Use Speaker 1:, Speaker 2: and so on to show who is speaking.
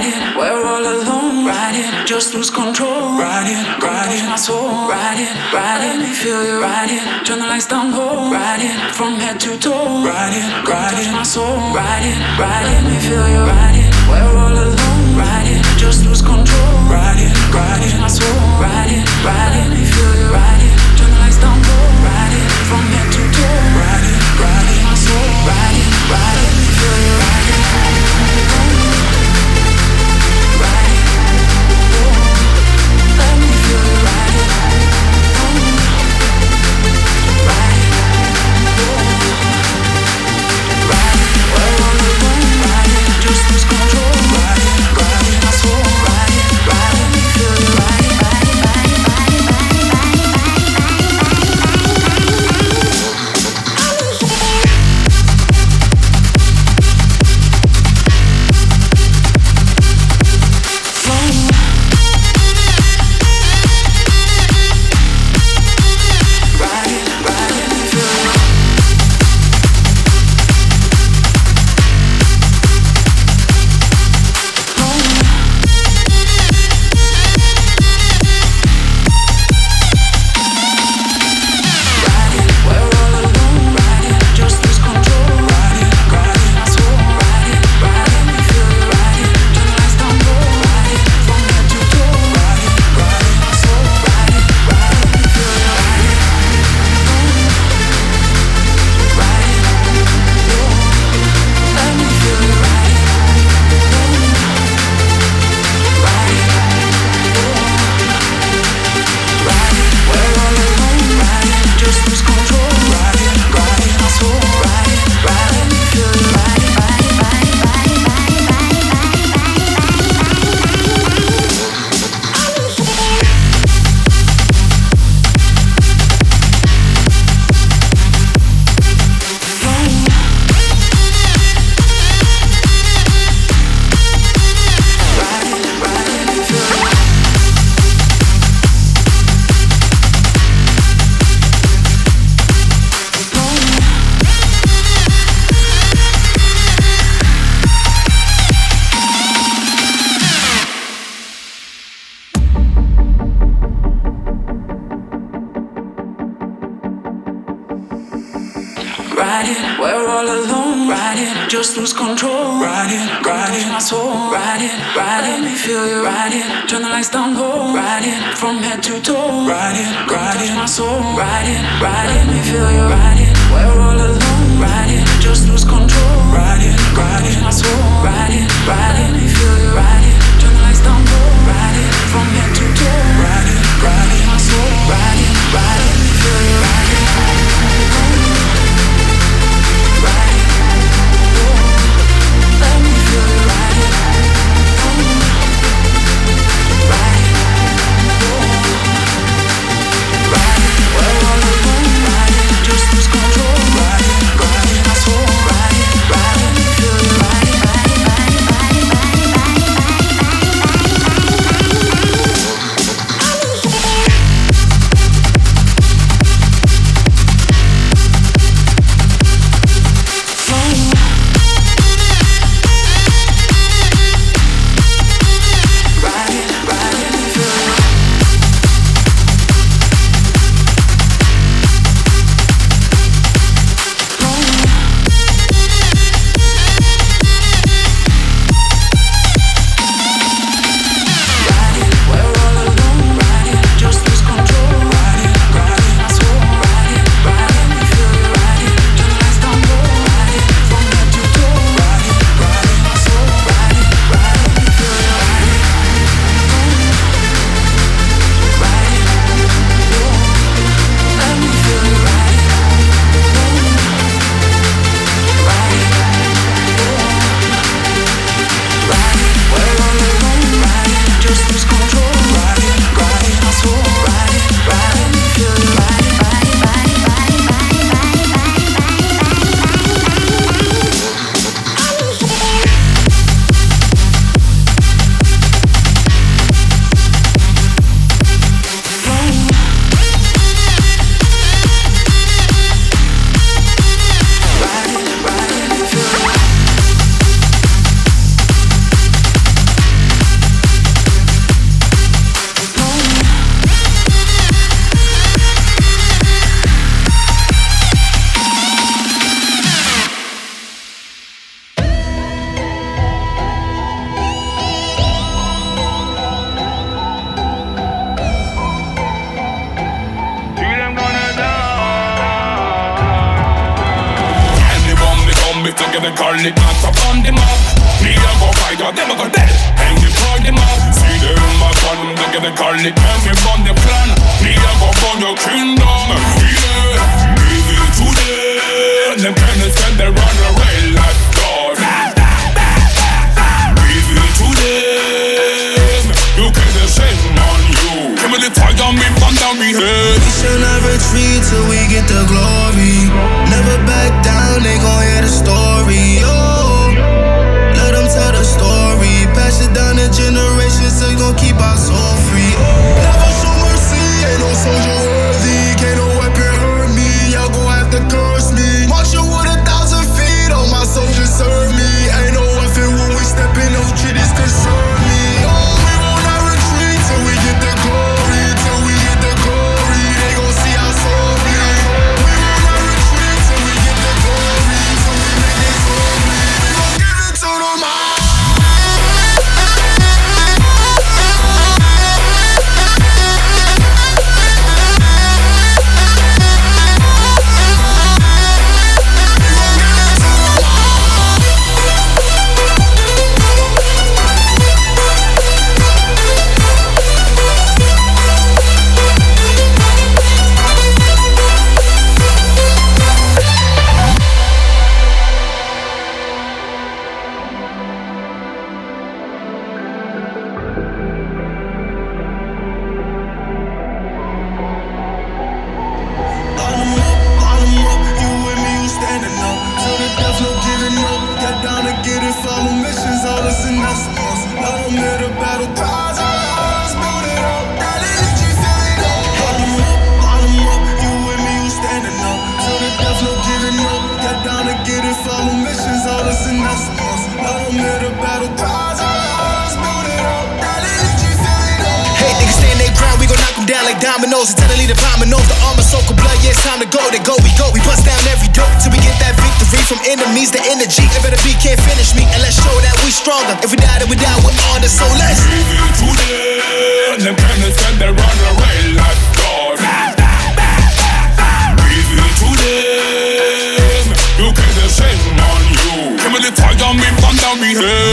Speaker 1: ride it. We're all alone, ride it. Just lose control, ride it, ride it. My soul, ride it, ride it. Let me feel you, ride it. Turn the lights down low, ride it. From head to toe, ride it, ride it. My soul, ride it, ride it. Let me feel you, ride it. We're all alone, ride it. Just lose control, ride it, ride it. My soul, ride it, ride it. Let me feel you, ride it. Just lose control. Ride it, ride it, my soul. Ride it, ride it, let me feel you. Ride it, turn the lights down low. Ride it, from head to toe. Ride it, ride it, my soul. Ride it, ride it, let me feel you. Ride it, we're all alone. Ride it, just lose control. Ride it, ride it, my soul. Ride it, ride it, let me feel you.
Speaker 2: together, call it not to fund them up. Me a go fight or them a go dead. Hang the pride them up. See them a fund together, call it and we on the plan. Me a go fund your kingdom.
Speaker 3: dominoes, internally the climbing off the armor, so cold blood. Yeah, it's time to go. They go, we go. We bust down every door till we get that victory from enemies. The energy, if it be can't finish me, and let's show that we stronger. If we die, then we die with honor. So let's.
Speaker 2: Today, them kindness and they run away like dogs. Today, you can't shame on you. Give me the fire, me burn down me head.